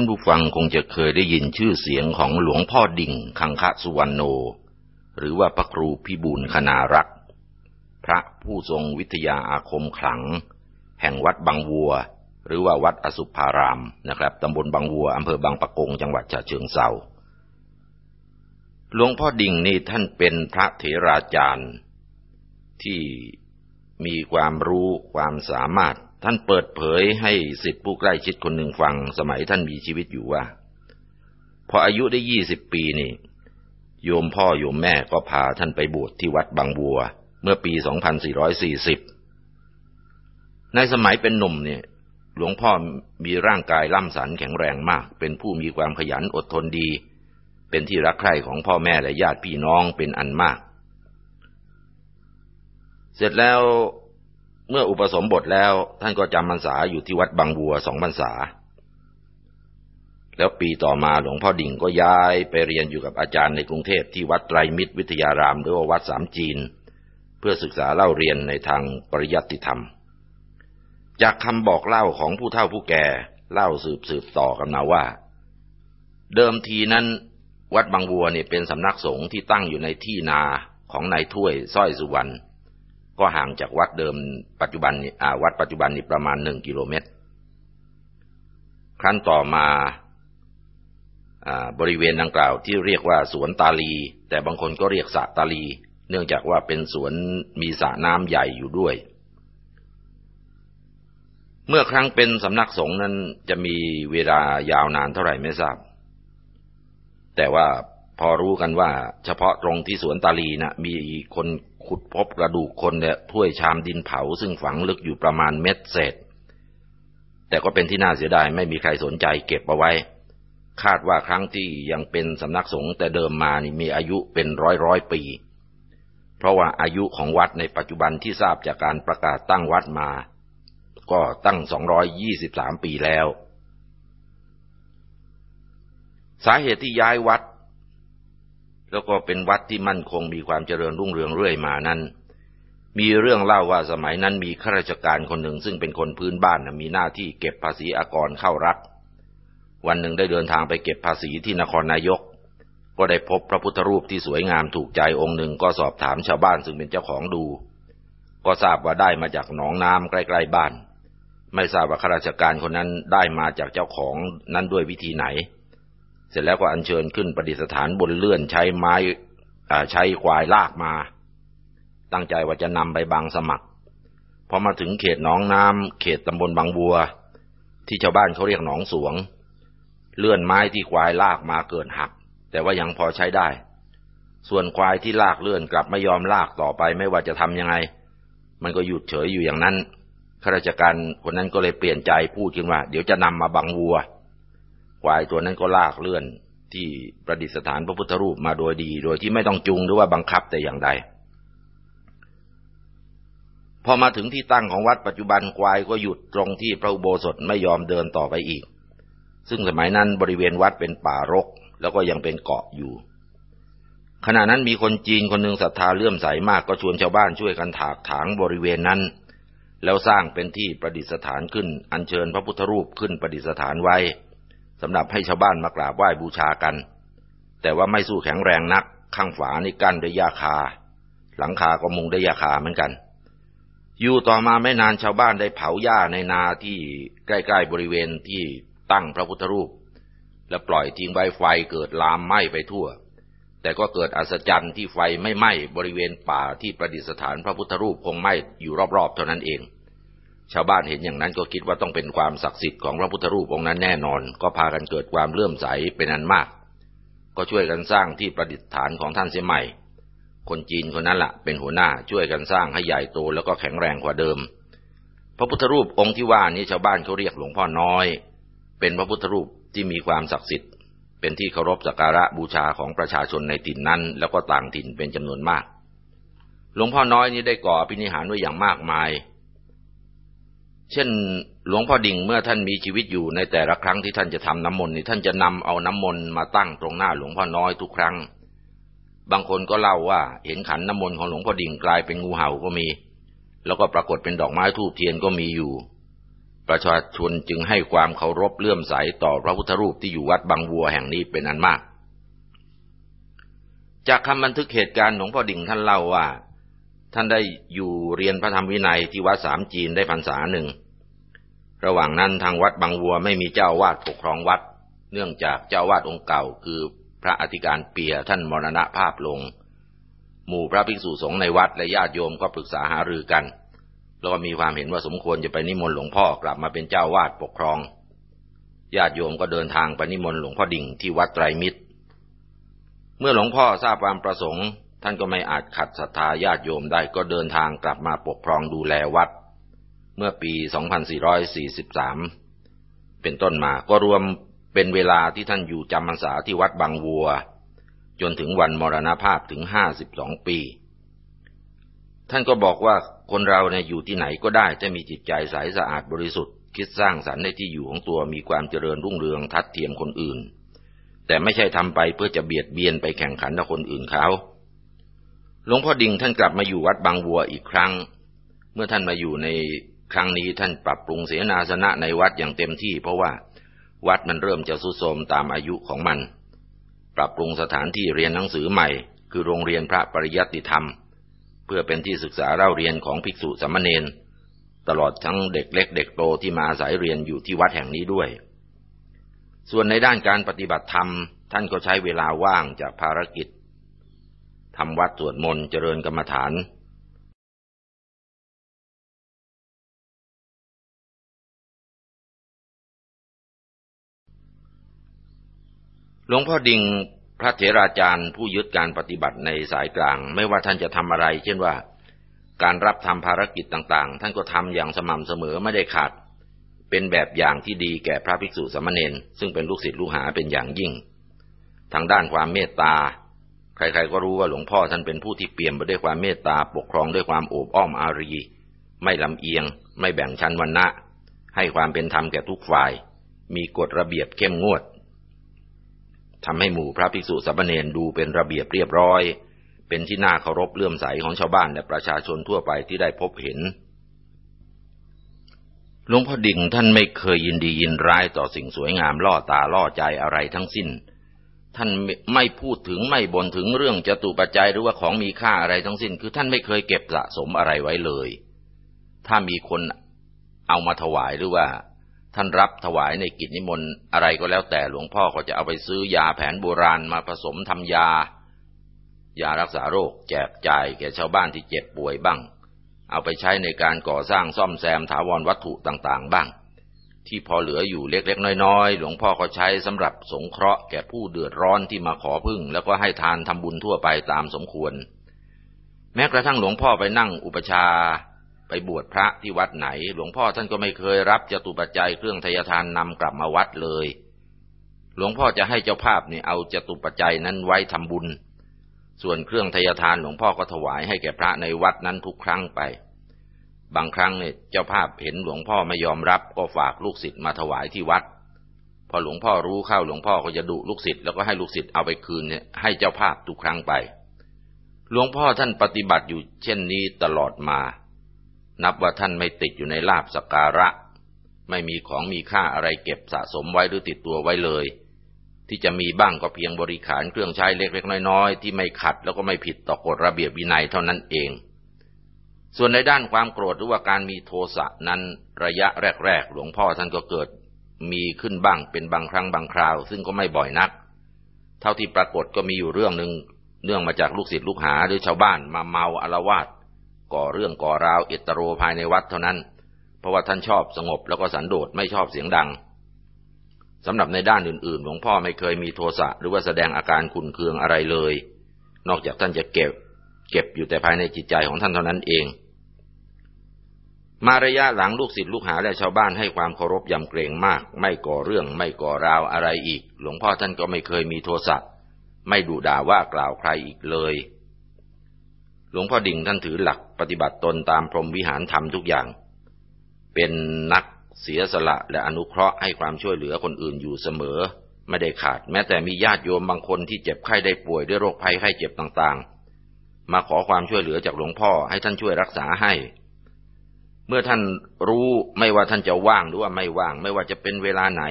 านผู้ฟังคงจะเคยได้ยินชื่อเสียงของหลวงพ่อดิ่งคังคะสุวรรณโน หรือว่าพระครูพิบูลคณารักษ์พระผู้ทรงวิทยาอาคมขลัง แห่งวัดบางวัว หรือว่าวัดอสุภารามนะครับตำบลบางวัวอำเภอบางปะกงจังหวัดฉะเชิงเซาหลวงพ่อดิ่งนี่ท่านเป็นพระเถราจารย์ ที่มีความรู้ความสามารถ ท่านเปิดเผยให้สิทธิผู้ใกล้ชิดคนหนึ่งฟังสมัยท่านมีชีวิตอยู่ว่า พออายุได้ยี่สิบปีนี่ โยมพ่อโยมแม่ก็พาท่านไปบวชที่วัดบางบัว เมื่อปี 2440 ในสมัยเป็นหนุ่มเนี่ย หลวงพ่อมีร่างกายล่ำสันแข็งแรงมาก เป็นผู้มีความขยันอดทนดี เป็นที่รักใคร่ของพ่อแม่และญาติพี่น้องเป็นอันมาก เสร็จแล้ว เมื่ออุปสมบทแล้วท่านก็จำพรรษาอยู่ที่วัดบางบัวสองพรรษา แล้วปีต่อมาหลวงพ่อดิ่งก็ย้ายไปเรียนอยู่กับอาจารย์ในกรุงเทพที่วัดไตรมิตรวิทยารามหรือว่าวัดสามจีน เพื่อศึกษาเล่าเรียนในทางปริยัติธรรม จากคำบอกเล่าของผู้เฒ่าผู้แก่เล่าสืบสืบต่อกันมาว่า เดิมทีนั้น วัดบางบัวเนี่ยเป็นสำนักสงฆ์ที่ตั้งอยู่ในที่นาของนายถ้วยสร้อยสุวรรณ ก็ห่างจากวัดเดิมปัจจุบันวัดปัจจุบันนี่ประมาณหนึ่งกิโลเมตร ครั้นต่อมาบริเวณดังกล่าวที่เรียกว่าสวนตาลี แต่บางคนก็เรียกสระตาลี เนื่องจากว่าเป็นสวนมีสระน้ำใหญ่อยู่ด้วย เมื่อครั้งเป็นสำนักสงฆ์นั้นจะมีเวลายาวนานเท่าไหร่ไม่ทราบ แต่ว่า พอรู้กันว่า เฉพาะตรงที่สวนตาลีนะ่ะ มีคนขุดพบกระดูกคนเนี่ยถ้วยชามดินเผา ซึ่งฝังลึกอยู่ประมาณเม็ดเศษ แต่ก็เป็นที่น่าเสียดายไม่มีใครสนใจเก็บเอาไว้ คาดว่าครั้งที่ยังเป็นสำนักสงฆ์แต่เดิมมานี่มีอายุเป็นร้อยร้อยปี เพราะว่าอายุของวัดในปัจจุบันที่ทราบจากการประกาศตั้งวัดมา ก็ตั้งสองร้ยยี่ิบสามปีแล้วสาเหตุที่ย้ายวัด แล้วก็เป็นวัดที่มั่นคงมีความเจริญรุ่งเรืองเรื่อยมานั้น มีเรื่องเล่าว่าสมัยนั้นมีข้าราชการคนหนึ่งซึ่งเป็นคนพื้นบ้านมีหน้าที่เก็บภาษีอากรเข้ารัฐวันหนึ่งได้เดินทางไปเก็บภาษีที่นครนายก ก็ได้พบพระพุทธรูปที่สวยงามถูกใจองค์หนึ่งก็สอบถามชาวบ้านซึ่งเป็นเจ้าของดู ก็ทราบว่าได้มาจากหนองน้ำใกล้ๆบ้าน ไม่ทราบว่าข้าราชการคนนั้นได้มาจากเจ้าของนั้นด้วยวิธีไหน เสร็จแล้วก็อัญเชิญขึ้นประดิษฐานบนเลื่อนใช้ไม้ใช้ควายลากมา ตั้งใจว่าจะนำไปบางสมัครพอมาถึงเขตหนองน้ำเขตตำบลบางบัว ที่ชาวบ้านเขาเรียกหนองสวง เลื่อนไม้ที่ควายลากมาเกิดหัก แต่ว่ายังพอใช้ได้ ส่วนควายที่ลากเลื่อนกลับไม่ยอมลากต่อไปไม่ว่าจะทำยังไง มันก็หยุดเฉยอยู่อย่างนั้นข้าราชการคนนั้นก็เลยเปลี่ยนใจพูดขึ้นว่า เดี๋ยวจะนำมาบังวัว ควายตัวนั้นก็ลากเลื่อนที่ประดิษฐานพระพุทธรูปมาโดยดี โดยที่ไม่ต้องจูงหรือว่าบังคับแต่อย่างใด พอมาถึงที่ตั้งของวัดปัจจุบันควายก็หยุดตรงที่พระอุโบสถไม่ยอมเดินต่อไปอีก ซึ่งสมัยนั้นบริเวณวัดเป็นป่ารก แล้วก็ยังเป็นเกาะอยู่ ขณะนั้นมีคนจีนคนหนึ่งศรัทธาเลื่อมใสมากก็ชวนชาวบ้านช่วยกันถากถางบริเวณนั้น แล้วสร้างเป็นที่ประดิษฐานขึ้นอัญเชิญพระพุทธรูปขึ้นประดิษฐานไว้ สำหรับให้ชาวบ้านมากราบไหว้บูชากัน แต่ว่าไม่สู้แข็งแรงนัก ข้างฝานี่กั้นด้วยยาคา หลังคาก็มุงด้วยยาคาเหมือนกัน อยู่ต่อมาไม่นานชาวบ้านได้เผาหญ้าในนาที่ใกล้ๆบริเวณที่ตั้งพระพุทธรูป และปล่อยทิ้งใบไฟเกิดลามไหม้ไปทั่ว แต่ก็เกิดอัศจรรย์ที่ไฟไม่ไหม้บริเวณป่าที่ประดิษฐานพระพุทธรูปคงไหม้อยู่รอบๆเท่านั้นเอง ชาวบ้านเห็นอย่างนั้นก็คิดว่าต้องเป็นความศักดิ์สิทธิ์ของพระพุทธรูปองค์นั้นแน่นอน ก็พากันเกิดความเลื่อมใสเป็นอันมาก ก็ช่วยกันสร้างที่ประดิษฐานของท่านเสียใหม่ คนจีนคนนั้นละ่ะ เป็นหัวหน้าช่วยกันสร้างให้ใหญ่โตแล้วก็แข็งแรงกว่าเดิม พระพุทธรูปองค์ที่ว่านี้ชาวบ้านเขาเรียกหลวงพ่อน้อย เป็นพระพุทธรูปที่มีความศักดิ์สิทธิ์ เป็นที่เคารพสักการะบูชาของประชาชนในถิ่นนั้น แล้วก็ต่างถิ่นเป็นจำนวนมาก หลวงพ่อน้อยนี้ได้ก่อพินิหารไว้อย่างมากมาย เช่น หลวงพ่อดิ่งเมื่อท่านมีชีวิตอยู่ในแต่ละครั้งที่ท่านจะทำน้ำมนต์นี่ท่านจะนำเอาน้ำมนต์มาตั้งตรงหน้าหลวงพ่อน้อยทุกครั้ง บางคนก็เล่าว่าเห็นขันน้ำมนต์ของหลวงพ่อดิ่งกลายเป็นงูเห่าก็มี แล้วก็ปรากฏเป็นดอกไม้ทูบเทียนก็มีอยู่ปประชาชนจึงให้ความเคารพเลื่อมใสต่อพระพุทธรูปที่อยู่วัดบางวัวแห่งนี้เป็นอันมาก จากคำบันทึกเหตุการณ์หลวงพ่อดิ่งท่านเล่าว่า ท่านได้อยู่เรียนพระธรรมวินัยที่วัดสามจีนได้พรรษาหนึ่ง ระหว่างนั้นทางวัดบางวัวไม่มีเจ้าวาดปกครองวัด เนื่องจากเจ้าวาดองค์เก่า คือพระอธิการเปียท่านมรณภาพลง หมู่พระภิกษุสงฆ์ในวัดและญาติโยมก็ปรึกษาหารือกัน แล้วก็มีความเห็นว่าสมควรจะไปนิมนต์หลวงพ่อกลับมาเป็นเจ้าวาดปกครอง ญาติโยมก็เดินทางไปนิมนต์หลวงพ่อดิ่งที่วัดไตรมิตร เมื่อหลวงพ่อทราบความประสงค์ ท่านก็ไม่อาจขัดศรัทธาญาติโยมได้ก็เดินทางกลับมาปกครองดูแลวัด เมื่อปี 2443 เป็นต้นมาก็รวมเป็นเวลาที่ท่านอยู่จำพรรษาที่วัดบางวัว จนถึงวันมรณภาพถึง 52 ปี ท่านก็บอกว่าคนเราเนี่ยอยู่ที่ไหนก็ได้จะมีจิตใจใสสะอาดบริสุทธิ์ คิดสร้างสรรค์ในที่อยู่ของตัวมีความเจริญรุ่งเรืองทัดเทียมคนอื่น แต่ไม่ใช่ทำไปเพื่อจะเบียดเบียนไปแข่งขันกับคนอื่นเขา หลวงพ่อดิ่งท่านกลับมาอยู่วัดบางบัวอีกครั้ง เมื่อท่านมาอยู่ในครั้งนี้ท่านปรับปรุงเสนาสนะในวัดอย่างเต็มที่ เพราะว่าวัดมันเริ่มจะสุโทมตามอายุของมัน ปรับปรุงสถานที่เรียนหนังสือใหม่ คือโรงเรียนพระปริยัติธรรม เพื่อเป็นที่ศึกษาเล่าเรียนของภิกษุสามเณรตลอดทั้งเด็กเล็กเด็กโตที่มาอาศัยเรียนอยู่ที่วัดแห่งนี้ด้วย ส่วนในด้านการปฏิบัติธรรม ท่านก็ใช้เวลาว่างจากภารกิจ ทำวัดสวดมนต์เจริญกรรมฐานหลวงพ่อดิงพระเถราจารย์ผู้ยึดการปฏิบัติในสายกลาง ไม่ว่าท่านจะทำอะไร เช่นว่า การรับทำภารกิจต่างๆ ท่านก็ทำอย่างสม่ำเสมอไม่ได้ขาด เป็นแบบอย่างที่ดีแก่พระภิกษุสามเณรซึ่งเป็นลูกศิษย์ลูกหาเป็นอย่างยิ่ง ทางด้านความเมตตา ใครๆก็รู้ว่าหลวงพ่อท่านเป็นผู้ที่เปี่ยมไปด้วยความเมตตาปกครองด้วยความโอบอ้อมอารี ไม่ลำเอียง ไม่แบ่งชั้นวรรณะให้ความเป็นธรรมแก่ทุกฝ่าย มีกฎระเบียบเข้มงวดทำให้หมู่พระภิกษุสามเณรดูเป็นระเบียบเรียบร้อย เป็นที่น่าเคารพเลื่อมใสของชาวบ้านและประชาชนทั่วไปที่ได้พบเห็นหลวงพ่อดิ่งท่านไม่เคยยินดียินร้ายต่อสิ่งสวยงามล่อตาล่อใจอะไรทั้งสิ้น ท่านไม่พูดถึงไม่บ่นถึงเรื่องจตุปัจจัยหรือว่าของมีค่าอะไรทั้งสิ้น คือท่านไม่เคยเก็บสะสมอะไรไว้เลย ถ้ามีคนเอามาถวายหรือว่า ท่านรับถวายในกิจนิมนต์อะไรก็แล้วแต่หลวงพ่อก็จะเอาไปซื้อยาแผนโบราณมาผสมทำยา ยารักษาโรค แจกจ่ายแก่ชาวบ้านที่เจ็บป่วยบ้าง เอาไปใช้ในการก่อสร้างซ่อมแซมถาวรวัตถุต่าง ๆ บ้าง ที่พอเหลืออยู่เล็กๆน้อยๆ หลวงพ่อก็ใช้สำหรับสงเคราะห์แก่ผู้เดือดร้อนที่มาขอพึ่ง แล้วก็ให้ทานทำบุญทั่วไปตามสมควร แม้กระทั่งหลวงพ่อไปนั่งอุปชา ไปบวชพระที่วัดไหน หลวงพ่อท่านก็ไม่เคยรับจตุปัจจัยเครื่องทยทานนำกลับมาวัดเลย หลวงพ่อจะให้เจ้าภาพนี่เอาจตุปัจจัยนั้นไว้ทำบุญ ส่วนเครื่องทยทานหลวงพ่อก็ถวายให้แก่พระในวัดนั้นทุกครั้งไป บางครั้งเนี่ยเจ้าภาพเห็นหลวงพ่อไม่ยอมรับก็ฝากลูกศิษย์มาถวายที่วัด พอหลวงพ่อรู้เข้าหลวงพ่อก็จะดุลูกศิษย์แล้วก็ให้ลูกศิษย์เอาไปคืนเนี่ยให้เจ้าภาพทุกครั้งไป หลวงพ่อท่านปฏิบัติอยู่เช่นนี้ตลอดมา นับว่าท่านไม่ติดอยู่ในลาบสการะ ไม่มีของมีค่าอะไรเก็บสะสมไว้หรือติดตัวไว้เลย ที่จะมีบ้างก็เพียงบริขารเครื่องใช้เล็กๆน้อยๆที่ไม่ขัดแล้วก็ไม่ผิดต่อกฎระเบียบวินัยเท่านั้นเอง ส่วนในด้านความโกรธหรือว่าการมีโทสะนั้นระยะแรกๆ หลวงพ่อท่านก็เกิดมีขึ้นบ้างเป็นบางครั้งบางคราว ซึ่งก็ไม่บ่อยนัก เท่าที่ปรากฏก็มีอยู่เรื่องหนึ่งเนื่องมาจากลูกศิษย์ลูกหาหรือชาวบ้านมาเมาอารวาสก่อเรื่องก่อราวเอตโรภายในวัดเท่านั้น เพราะว่าท่านชอบสงบแล้วก็สันโดษไม่ชอบเสียงดังสำหรับในด้านอื่นๆหลวงพ่อไม่เคยมีโทสะหรือว่าแสดงอาการขุนเคืองอะไรเลย นอกจากท่านจะเก็บ เก็บอยู่แต่ภายในจิตใจของท่านเท่านั้นเอง มาระยะหลังลูกศิษย์ลูกหาและชาวบ้านให้ความเคารพยำเกรงมาก ไม่ก่อเรื่องไม่ก่อราวอะไรอีก หลวงพ่อท่านก็ไม่เคยมีโทสะไม่ดุด่าว่ากล่าวใครอีกเลย หลวงพ่อดิ่งท่านถือหลักปฏิบัติตนตามพรหมวิหารธรรมทุกอย่าง เป็นนักเสียสละและอนุเคราะห์ให้ความช่วยเหลือคนอื่นอยู่เสมอ ไม่ได้ขาด แม้แต่มีญาติโยมบางคนที่เจ็บไข้ได้ป่วยด้วยโรคภัยไข้เจ็บต่างๆ มาขอความช่วยเหลือจากหลวงพ่อให้ท่านช่วยรักษาให้ เมื่อท่านรู้ไม่ว่าท่านจะว่างหรือว่าไม่ว่าง ไม่ว่าจะเป็นเวลาไหน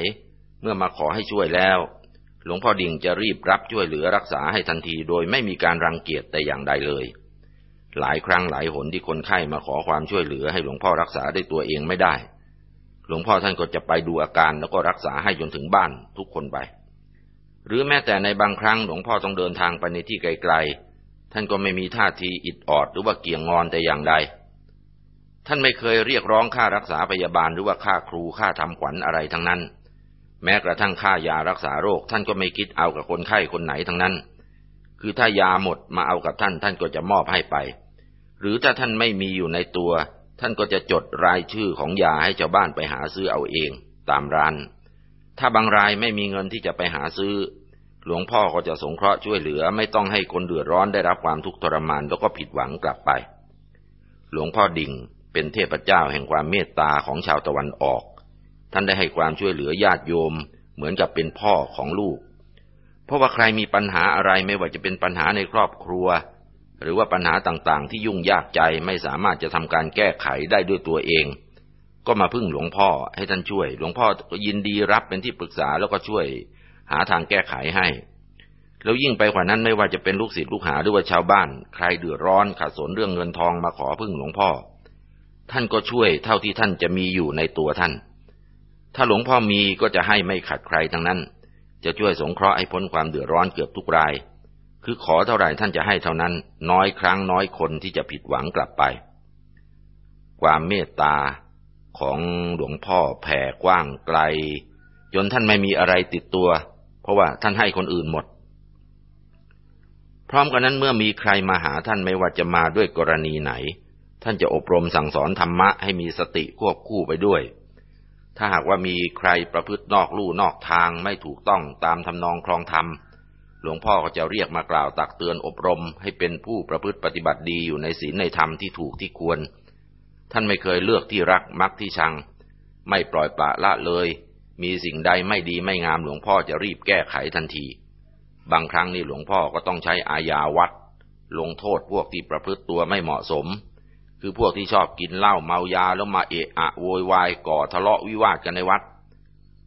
เมื่อมาขอให้ช่วยแล้ว หลวงพ่อดิ่งจะรีบรับช่วยเหลือรักษาให้ทันทีโดยไม่มีการรังเกียจแต่อย่างใดเลย หลายครั้งหลายหนที่คนไข้มาขอความช่วยเหลือให้หลวงพ่อรักษาด้วยตัวเองไม่ได้ หลวงพ่อท่านก็จะไปดูอาการแล้วก็รักษาให้จนถึงบ้านทุกคนไป หรือแม้แต่ในบางครั้งหลวงพ่อต้องเดินทางไปในที่ไกลๆท่านก็ไม่มีท่าทีอิดออดหรือว่าเกี่ยงงอนแต่อย่างใด ท่านไม่เคยเรียกร้องค่ารักษาพยาบาลหรือว่าค่าครูค่าทำขวัญอะไรทั้งนั้น แม้กระทั่งค่ายารักษาโรค ท่านก็ไม่คิดเอากับคนไข้คนไหนทั้งนั้น คือถ้ายาหมดมาเอากับท่านท่านก็จะมอบให้ไป หรือถ้าท่านไม่มีอยู่ในตัว ท่านก็จะจดรายชื่อของยาให้ชาวบ้านไปหาซื้อเอาเอง ตามร้าน ถ้าบางรายไม่มีเงินที่จะไปหาซื้อ หลวงพ่อก็จะสงเคราะห์ช่วยเหลือไม่ต้องให้คนเดือดร้อนได้รับความทุกข์ทรมานแล้วก็ผิดหวังกลับไป หลวงพ่อดิ่ง เป็นเทพเจ้าแห่งความเมตตาของชาวตะวันออก ท่านได้ให้ความช่วยเหลือญาติโยม เหมือนกับเป็นพ่อของลูก เพราะว่าใครมีปัญหาอะไรไม่ว่าจะเป็นปัญหาในครอบครัว หรือว่าปัญหาต่างๆ ที่ยุ่งยากใจไม่สามารถจะทำการแก้ไขได้ด้วยตัวเอง ก็มาพึ่งหลวงพ่อให้ท่านช่วย หลวงพ่อก็ยินดีรับเป็นที่ปรึกษาแล้วก็ช่วยหาทางแก้ไขให้แล้วยิ่งไปกว่านั้นไม่ว่าจะเป็นลูกศิษย์ลูกหาหรือว่าชาวบ้าน ใครเดือดร้อนขัดสนเรื่องเงินทองมาขอพึ่งหลวงพ่อ ท่านก็ช่วยเท่าที่ท่านจะมีอยู่ในตัวท่าน ถ้าหลวงพ่อมีก็จะให้ไม่ขัดใครทั้งนั้น จะช่วยสงเคราะห์ให้พ้นความเดือดร้อนเกือบทุกราย คือขอเท่าไหร่ท่านจะให้เท่านั้น น้อยครั้งน้อยคนที่จะผิดหวังกลับไป ความเมตตาของหลวงพ่อแผ่กว้างไกล จนท่านไม่มีอะไรติดตัว เพราะว่าท่านให้คนอื่นหมด พร้อมกันนั้นเมื่อมีใครมาหาท่านไม่ว่าจะมาด้วยกรณีไหน ท่านจะอบรมสั่งสอนธรรมะให้มีสติควบคู่ไปด้วย ถ้าหากว่ามีใครประพฤตินอกลู่นอกทางไม่ถูกต้องตามทำนองครองธรรม หลวงพ่อก็จะเรียกมากล่าวตักเตือนอบรม ให้เป็นผู้ประพฤติปฏิบัติดีอยู่ในศีลในธรรมที่ถูกที่ควร ท่านไม่เคยเลือกที่รักมักที่ชัง ไม่ปล่อยปละละเลย มีสิ่งใดไม่ดีไม่งามหลวงพ่อจะรีบแก้ไขทันที บางครั้งนี่หลวงพ่อก็ต้องใช้อาญาวัด ลงโทษพวกที่ประพฤติตัวไม่เหมาะสม คือพวกที่ชอบกินเหล้าเมายาแล้วมาเอะอะโวยวายก่อทะเลาะวิวาทกันในวัด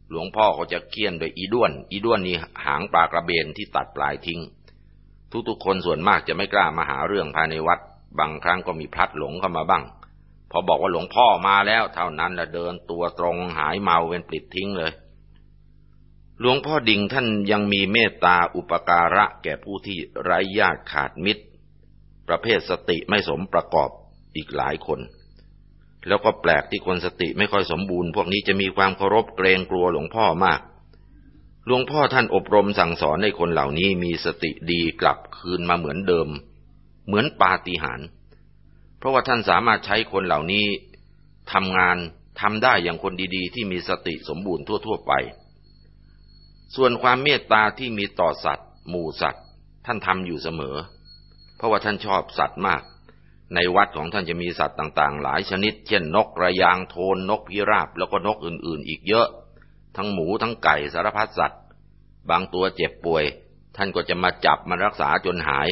หลวงพ่อก็จะเคี่ยนโดยอีด้วน อีด้วนนี่หางปลากระเบนที่ตัดปลายทิ้ง ทุกๆคนส่วนมากจะไม่กล้ามาหาเรื่องภายในวัด บางครั้งก็มีพลัดหลงเข้ามาบ้าง พอบอกว่าหลวงพ่อมาแล้วเท่านั้นละเดินตัวตรงหายเมาเป็นปลิดทิ้งเลยหลวงพ่อดิ่งท่านยังมีเมตตาอุปการะแก่ผู้ที่ไร้ญาติขาดมิตร ประเภทสติไม่สมประกอบ อีกหลายคน แล้วก็แปลกที่คนสติไม่ค่อยสมบูรณ์ พวกนี้จะมีความเคารพเกรงกลัวหลวงพ่อมาก หลวงพ่อท่านอบรมสั่งสอนให้คนเหล่านี้มีสติดีกลับคืนมาเหมือนเดิม เหมือนปาฏิหาริย์เพราะว่าท่านสามารถใช้คนเหล่านี้ทำงานทำได้อย่างคนดีๆ ที่มีสติสมบูรณ์ทั่วๆไป ส่วนความเมตตาที่มีต่อสัตว์ หมู่สัตว์ ท่านทำอยู่เสมอ เพราะว่าท่านชอบสัตว์มาก ในวัดของท่านจะมีสัตว์ต่างๆ หลายชนิด เช่น นกระยางโทนนกพิราบ แล้วก็นกอื่นๆ อีกเยอะ ทั้งหมูทั้งไก่สารพัดสัตว์ บางตัวเจ็บป่วย ท่านก็จะมาจับมารักษาจนหาย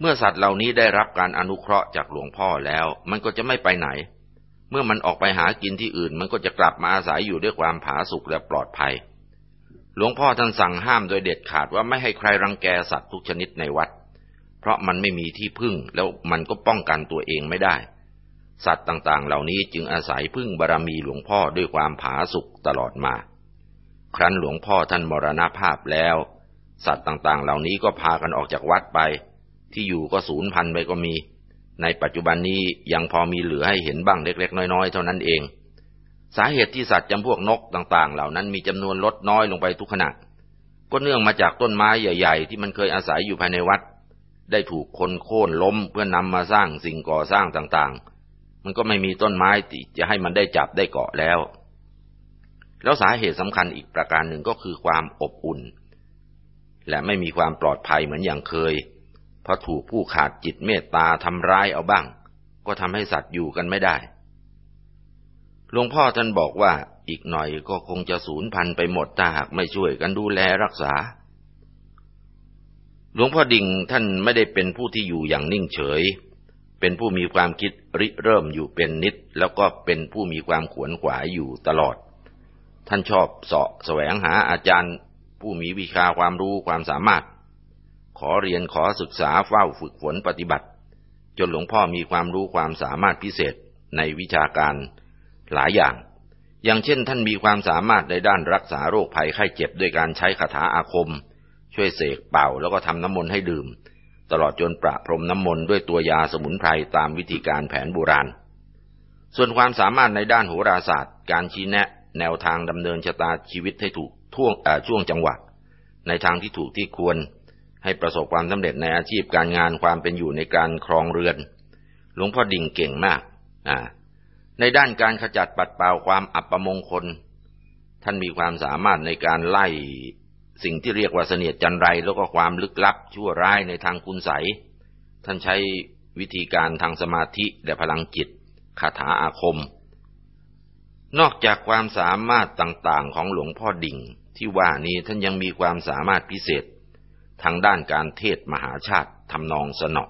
เมื่อสัตว์เหล่านี้ได้รับการอนุเคราะห์จากหลวงพ่อแล้ว มันก็จะไม่ไปไหน เมื่อมันออกไปหากินที่อื่น มันก็จะกลับมาอาศัยอยู่ด้วยความผาสุกและปลอดภัย หลวงพ่อท่านสั่งห้ามโดยเด็ดขาดว่าไม่ให้ใครรังแกสัตว์ทุกชนิดในวัด เพราะมันไม่มีที่พึ่งแล้วมันก็ป้องกันตัวเองไม่ได้ สัตว์ต่างๆ เหล่านี้จึงอาศัยพึ่งบารรมีหลวงพ่อด้วยความผาสุกตลอดมา ครั้นหลวงพ่อท่านมรณภาพแล้ว สัตว์ต่างๆ เหล่านี้ก็พากันออกจากวัดไป ที่อยู่ก็สูญพันธุ์ไปก็มี ในปัจจุบันนี้ยังพอมีเหลือให้เห็นบ้างเล็ก ๆ น้อยๆ เท่านั้นเอง สาเหตุที่สัตว์จำพวกนกต่างๆ เหล่านั้นมีจำนวนลดน้อยลงไปทุกขณะก็เนื่องมาจากต้นไม้ใหญ่ ๆ ที่มันเคยอาศัยอยู่ภายในวัด ได้ถูกคนโค่นล้มเพื่อนำมาสร้างสิ่งก่อสร้างต่างๆ มันก็ไม่มีต้นไม้ที่จะให้มันได้จับได้เกาะแล้ว แล้วสาเหตุสำคัญอีกประการหนึ่งก็คือความอบอุ่น และไม่มีความปลอดภัยเหมือนอย่างเคย เพราะถูกผู้ขาดจิตเมตตาทำร้ายเอาบ้าง ก็ทำให้สัตว์อยู่กันไม่ได้ หลวงพ่อท่านบอกว่าอีกหน่อยก็คงจะสูญพันธุ์ไปหมดถ้าหากไม่ช่วยกันดูแลรักษา หลวงพ่อดิ่งท่านไม่ได้เป็นผู้ที่อยู่อย่างนิ่งเฉย เป็นผู้มีความคิดริเริ่มอยู่เป็นนิด แล้วก็เป็นผู้มีความขวนขวายอยู่ตลอด ท่านชอบเสาะแสวงหาอาจารย์ ผู้มีวิชาความรู้ความสามารถ ขอเรียนขอศึกษาเฝ้าฝึกฝนปฏิบัติ จนหลวงพ่อมีความรู้ความสามารถพิเศษในวิชาการหลายอย่าง อย่างเช่นท่านมีความสามารถในด้านรักษาโรคภัยไข้เจ็บด้วยการใช้คาถาอาคม ช่วยเสกเป่าแล้วก็ทำน้ำมนต์ให้ดื่ม ตลอดจนประพรมน้ำมนต์ด้วยตัวยาสมุนไพรตามวิธีการแผนโบราณ ส่วนความสามารถในด้านโหราศาสตร์ การชี้แนะ แนวทางดำเนินชะตาชีวิตให้ถูกท่วงช่วงจังหวะ ในทางที่ถูกที่ควร ให้ประสบความสำเร็จในอาชีพการงานความเป็นอยู่ในการครองเรือน หลวงพ่อดิ่งเก่งมากในด้านการขจัดปัดเป่าความอัปมงคล ท่านมีความสามารถในการไล่ สิ่งที่เรียกว่าเสนียดจันไรแล้วก็ความลึกลับชั่วร้ายในทางคุณใสท่านใช้วิธีการทางสมาธิและพลังจิตคาถาอาคม นอกจากความสามารถต่างๆของหลวงพ่อดิ่ง ที่ว่านี้ท่านยังมีความสามารถพิเศษ ทางด้านการเทศมหาชาติทำนองสนอ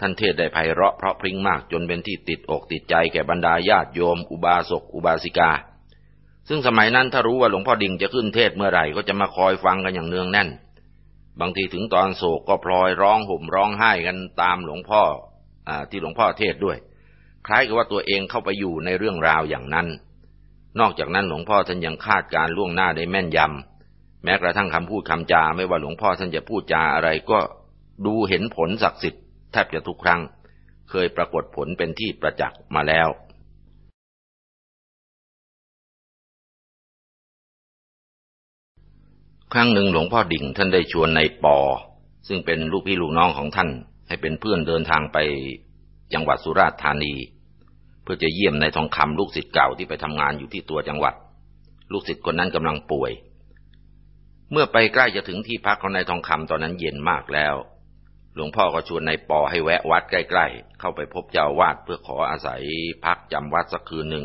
ท่านเทศได้ไพเราะเพราะพริ้งมากจนเป็นที่ติดอกติดใจแก่บรรดาญาติโยม อุบาสกอุบาสิกา ซึ่งสมัยนั้นถ้ารู้ว่าหลวงพ่อดิ่งจะขึ้นเทศเมื่อไหร่ก็จะมาคอยฟังกันอย่างเนืองแน่น บางทีถึงตอนโศกก็พลอยร้องห่มร้องไห้กันตามหลวงพ่ออที่หลวงพ่อเทศด้วย คล้ายกับว่าตัวเองเข้าไปอยู่ในเรื่องราวอย่างนั้น นอกจากนั้นหลวงพ่อท่านยังคาดการล่วงหน้าได้แม่นยำแม้กระทั่งคำพูดคำจาไม่ว่าหลวงพ่อท่านจะพูดจาอะไรก็ดูเห็นผลศักดิ์สิทธิ์แทบจะทุกครั้ง เคยปรากฏผลเป็นที่ประจักษ์มาแล้ว ครั้งหนึ่งหลวงพ่อดิ่งท่านได้ชวนในปอ ซึ่งเป็นลูกพี่ลูกน้องของท่าน ให้เป็นเพื่อนเดินทางไปจังหวัดสุราษฎร์ธานี เพื่อจะเยี่ยมในทองคำลูกศิษย์เก่าที่ไปทำงานอยู่ที่ตัวจังหวัด ลูกศิษย์คนนั้นกำลังป่วย เมื่อไปใกล้จะถึงที่พักของนายทองคำตอนนั้นเย็นมากแล้ว หลวงพ่อก็ชวนนายปอให้แวะวัดใกล้ๆเข้าไปพบเจ้าวาดเพื่อขออาศัยพักจำวัดสักคืนหนึ่ง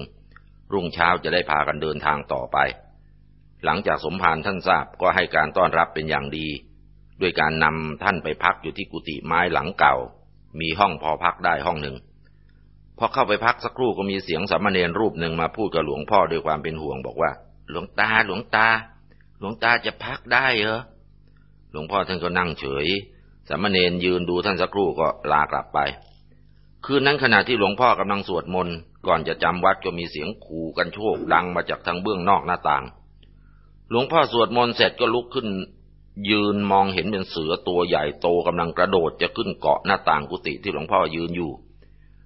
รุ่งเช้าจะได้พากันเดินทางต่อไป หลังจากสมภารท่านทราบก็ให้การต้อนรับเป็นอย่างดี ด้วยการนำท่านไปพักอยู่ที่กุฏิไม้หลังเก่า มีห้องพอพักได้ห้องหนึ่งพอเข้าไปพักสักครู่ก็มีเสียงสามเณรรูปหนึ่งมาพูดกับหลวงพ่อด้วยความเป็นห่วงบอกว่า หลวงตาหลวงตา หลวงตาจะพักได้เหรอหลวงพ่อท่านก็นั่งเฉยสามเณรยืนดูท่านสักครู่ก็ลากลับไป คืนนั้นขณะที่หลวงพ่อกำลังสวดมนต์ก่อนจะจำวัดก็มีเสียงขู่กันโชคดังมาจากทางเบื้องนอกหน้าต่าง หลวงพ่อสวดมนต์เสร็จก็ลุกขึ้น ยืนมองเห็นเป็นเสือตัวใหญ่โตกำลังกระโดดจะขึ้นเกาะหน้าต่างกุฏิที่หลวงพ่อยืนอยู่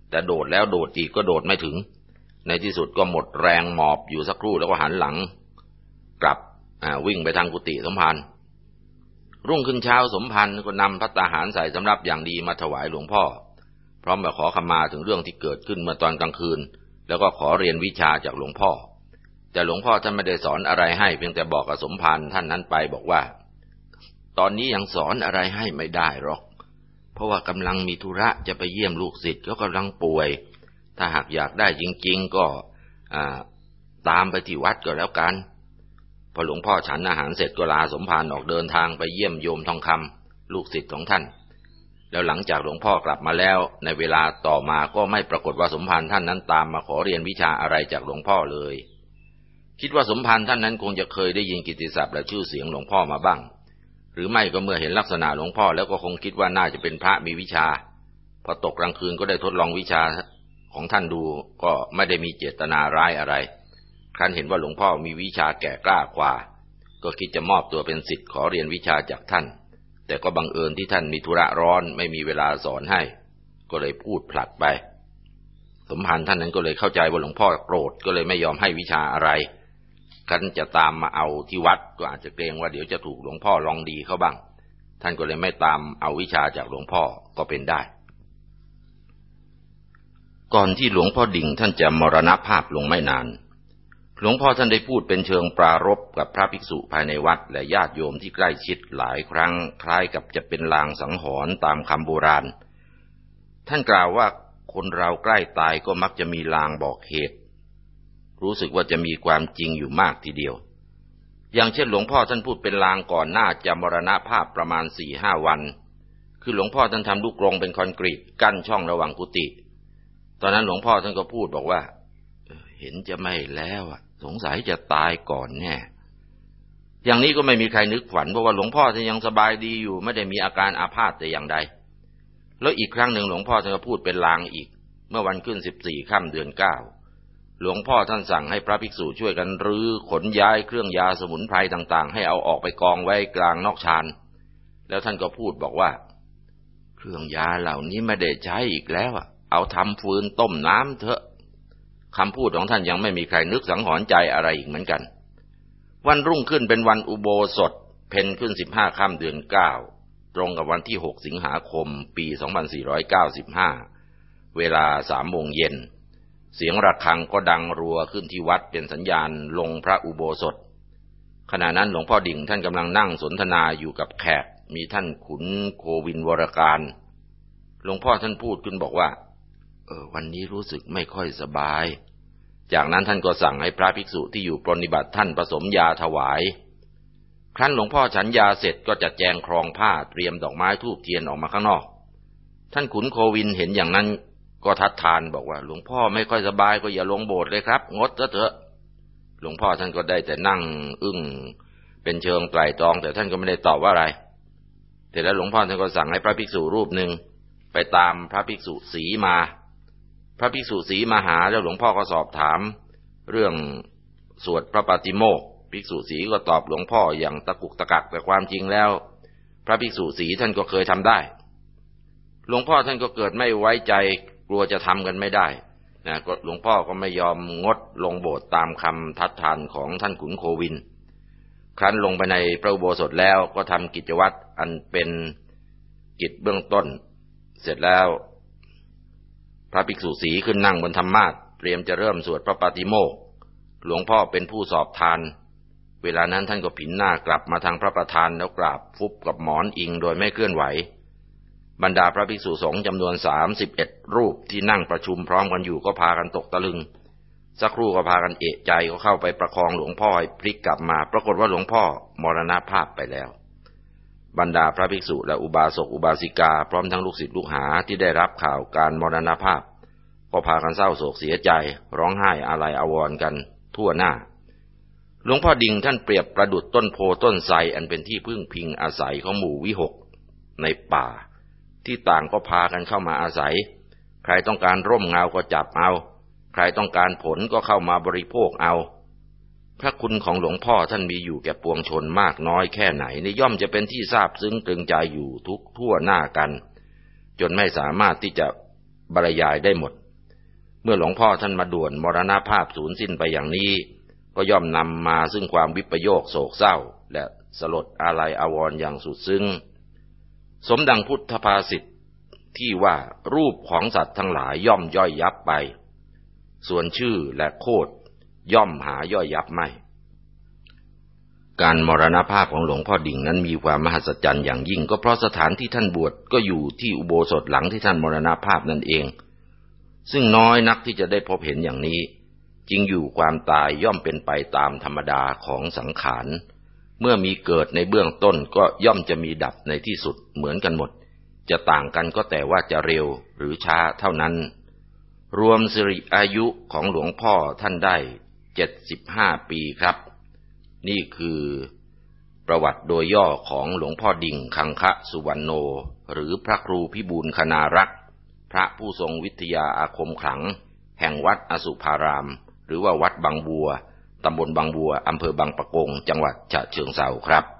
แต่โดดแล้วโดดอีกก็โดดไม่ถึง ในที่สุดก็หมดแรงหมอบอยู่สักครู่แล้วก็หันหลัง กลับวิ่งไปทางกุฏิสมพันธ์รุ่งขึ้นเช้าสมพันธ์ก็นำพัตตาหารใส่สำรับอย่างดีมาถวายหลวงพ่อ พร้อมกับขอขมาถึงเรื่องที่เกิดขึ้นเมื่อตอนกลางคืน แล้วก็ขอเรียนวิชาจากหลวงพ่อ แต่หลวงพ่อท่านไม่ได้สอนอะไรให้เพียงแต่บอกกับสมภารท่านนั้นไปบอกว่า ตอนนี้ยังสอนอะไรให้ไม่ได้หรอก เพราะว่ากำลังมีธุระจะไปเยี่ยมลูกศิษย์ก็กำลังป่วย ถ้าหากอยากได้จริง ๆ ก็ตามไปที่วัดก็แล้วกันพอหลวงพ่อฉันอาหารเสร็จก็ลาสมภารออกเดินทางไปเยี่ยมโยมทองคำลูกศิษย์ของท่าน แล้วหลังจากหลวงพ่อกลับมาแล้ว ในเวลาต่อมาก็ไม่ปรากฏว่าสมภารท่านนั้นตามมาขอเรียนวิชาอะไรจากหลวงพ่อเลย คิดว่าสมภารท่านนั้นคงจะเคยได้ยินกิตติศัพท์และชื่อเสียงหลวงพ่อมาบ้าง หรือไม่ก็เมื่อเห็นลักษณะหลวงพ่อแล้วก็คงคิดว่าน่าจะเป็นพระมีวิชา พอตกกลางคืนก็ได้ทดลองวิชาของท่านดูก็ไม่ได้มีเจตนาร้ายอะไร ครั้นเห็นว่าหลวงพ่อมีวิชาแก่กล้ากว่า ก็คิดจะมอบตัวเป็นศิษย์ขอเรียนวิชาจากท่าน แต่ก็บังเอิญที่ท่านมีธุระร้อนไม่มีเวลาสอนให้ ก็เลยพูดผลัดไป สมภารท่านนั้นก็เลยเข้าใจว่าหลวงพ่อโกรธก็เลยไม่ยอมให้วิชาอะไร คันจะตามมาเอาที่วัดก็อาจจะเกรงว่าเดี๋ยวจะถูกหลวงพ่อลองดีเขาบ้าง ท่านก็เลยไม่ตามเอาวิชาจากหลวงพ่อก็เป็นได้ ก่อนที่หลวงพ่อดิ่งท่านจะมรณภาพลงไม่นาน หลวงพ่อท่านได้พูดเป็นเชิงปรารบกับพระภิกษุภายในวัดและญาติโยมที่ใกล้ชิดหลายครั้ง คล้ายกับจะเป็นลางสังหรณ์ตามคำโบราณ ท่านกล่าวว่าคนเราใกล้ตายก็มักจะมีลางบอกเหตุ รู้สึกว่าจะมีความจริงอยู่มากทีเดียว อย่างเช่นหลวงพ่อท่านพูดเป็นลางก่อนหน้าจะมรณภาพประมาณสี่ห้าวัน คือหลวงพ่อท่านทำลูกกรงเป็นคอนกรีตกั้นช่องระหว่างกุฏิตอนนั้นหลวงพ่อท่านก็พูดบอกว่าเห็นจะไม่แล้วสงสัยจะตายก่อนแน่อย่างนี้ก็ไม่มีใครนึกฝันเพราะว่าหลวงพ่อท่านยังสบายดีอยู่ ไม่ได้มีอาการอาพาธแต่อย่างใด แล้วอีกครั้งหนึ่งหลวงพ่อท่านก็พูดเป็นลางอีก เมื่อวันขึ้นสิบสี่ค่ำเดือนเก้า หลวงพ่อท่านสั่งให้พระภิกษุช่วยกันรื้อขนย้ายเครื่องยาสมุนไพรต่างๆ ให้เอาออกไปกองไว้กลางนอกชานแล้วท่านก็พูดบอกว่า เครื่องยาเหล่านี้ไม่ได้ใช้อีกแล้วเอาทำฟืนต้มน้ำเถอะคำพูดของท่านยังไม่มีใครนึกสังหรณ์ใจอะไรอีกเหมือนกัน วันรุ่งขึ้นเป็นวันอุโบสถ เพนขึ้นสิบห้าค่ำเดือนเก้าตรงกับวันที่หกสิงหาคม ปีสองพันสี่ร้อยเก้าสิบห้าเวลาสามโมงเย็น เสียงระฆังก็ดังรัวขึ้นที่วัดเป็นสัญญาณลงพระอุโบสถ ขณะนั้นหลวงพ่อดิ่งท่านกำลังนั่งสนทนาอยู่กับแขก มีท่านขุนโควินวรการหลวงพ่อท่านพูดขึ้นบอกว่า เออ วันนี้รู้สึกไม่ค่อยสบาย จากนั้นท่านก็สั่งให้พระภิกษุที่อยู่ปรนิบัติท่านผสมยาถวาย ครั้นหลวงพ่อฉันยาเสร็จก็จัดแจงครองผ้าเตรียมดอกไม้ทูบเทียนออกมาข้างนอก ท่านขุนโควินเห็นอย่างนั้น ก็ทัดทานบอกว่า หลวงพ่อไม่ค่อยสบายก็อย่าลงโบสถ์เลยครับ งดซะเถอะ หลวงพ่อท่านก็ได้แต่นั่ง อึ้งเป็นเชิงไตรตรอง แต่ท่านก็ไม่ได้ตอบว่าอะไรแต่แล้วหลวงพ่อท่านก็สั่งให้พระภิกษุรูปหนึ่งไปตามพระภิกษุสีมา พระภิกษุสีมาหาแล้วหลวงพ่อก็สอบถาม เรื่องสวดพระปฏิโมกภิกษุสีก็ตอบหลวงพ่ออย่างตะกุกตะกักแต่ความจริงแล้ว พระภิกษุสีท่านก็เคยทำได้ หลวงพ่อท่านก็เกิดไม่ไว้ใจ กลัวจะทำกันไม่ได้นะก็หลวงพ่อก็ไม่ยอมงดลงโบสถ์ตามคำทัดทานของท่านขุนโควิน ครั้นลงไปในพระอุโบสถแล้วก็ทำกิจวัตรอันเป็นกิจเบื้องต้น เสร็จแล้ว พระภิกษุสีขึ้นนั่งบนธรรมาทเตรียมจะเริ่มสวดพระปฏิโมกหลวงพ่อเป็นผู้สอบทาน เวลานั้นท่านก็ผินหน้ากลับมาทางพระประธานแล้วกราบฟุบกับหมอนอิงโดยไม่เคลื่อนไหว บรรดาพระภิกษุสงฆ์จำนวนสามสิบเอ็ดรูปที่นั่งประชุมพร้อมกันอยู่ก็พากันตกตะลึง สักครู่ก็พากันเอะใจก็เข้าไปประคองหลวงพ่อให้พลิกกลับมา ปรากฏว่าหลวงพ่อมรณภาพไปแล้ว บรรดาพระภิกษุและอุบาสกอุบาสิกา พร้อมทั้งลูกศิษย์ลูกหาที่ได้รับข่าวการมรณภาพ ก็พากันเศร้าโศกเสียใจ ร้องไห้อาลัยอาวรณ์กัน ทั่วหน้าหลวงพ่อดิ่งท่านเปรียบประดุดต้นโพต้นไทรอันเป็นที่พึ่งพิงอาศัยของหมู่วิหกในป่า ที่ต่างก็พากันเข้ามาอาศัย ใครต้องการร่มเงาก็จับเอา ใครต้องการผลก็เข้ามาบริโภคเอา พระคุณของหลวงพ่อท่านมีอยู่แก่ปวงชนมากน้อยแค่ไหนในย่อมจะเป็นที่ทราบซึ้งตรึงใจอยู่ทุกทั่วหน้ากัน จนไม่สามารถที่จะบรรยายได้หมด เมื่อหลวงพ่อท่านมาด่วนมรณภาพสูญสิ้นไปอย่างนี้ ก็ย่อมนำมาซึ่งความวิปโยคโศกเศร้า และสลดอาลัยอาวรณ์อย่างสุดซึ้ง สมดังพุทธภาษิตที่ว่ารูปของสัตว์ทั้งหลายย่อมย่อยยับไป ส่วนชื่อและโคดย่อมหาย่อยยับไม่ การมรณภาพของหลวงพ่อดิ่งนั้นมีความมหัศจรรย์อย่างยิ่ง ก็เพราะสถานที่ท่านบวชก็อยู่ที่อุโบสถหลังที่ท่านมรณภาพนั่นเอง ซึ่งน้อยนักที่จะได้พบเห็นอย่างนี้ จริงอยู่ความตายย่อมเป็นไปตามธรรมดาของสังขาร เมื่อมีเกิดในเบื้องต้นก็ย่อมจะมีดับในที่สุดเหมือนกันหมด จะต่างกันก็แต่ว่าจะเร็วหรือช้าเท่านั้น รวมสิริอายุของหลวงพ่อท่านได้เจ็ดสิบห้าปีครับ นี่คือประวัติโดยย่อของหลวงพ่อดิ่งคังคะสุวรรณโน หรือพระครูพิบูลคณารักษ์พระผู้ทรงวิทยาอาคมขลัง แห่งวัดอสุภาราม หรือว่าวัดบางบัว ตำบลบางบัวอำเภอบางปะกง จังหวัดฉะเชิงเทราครับ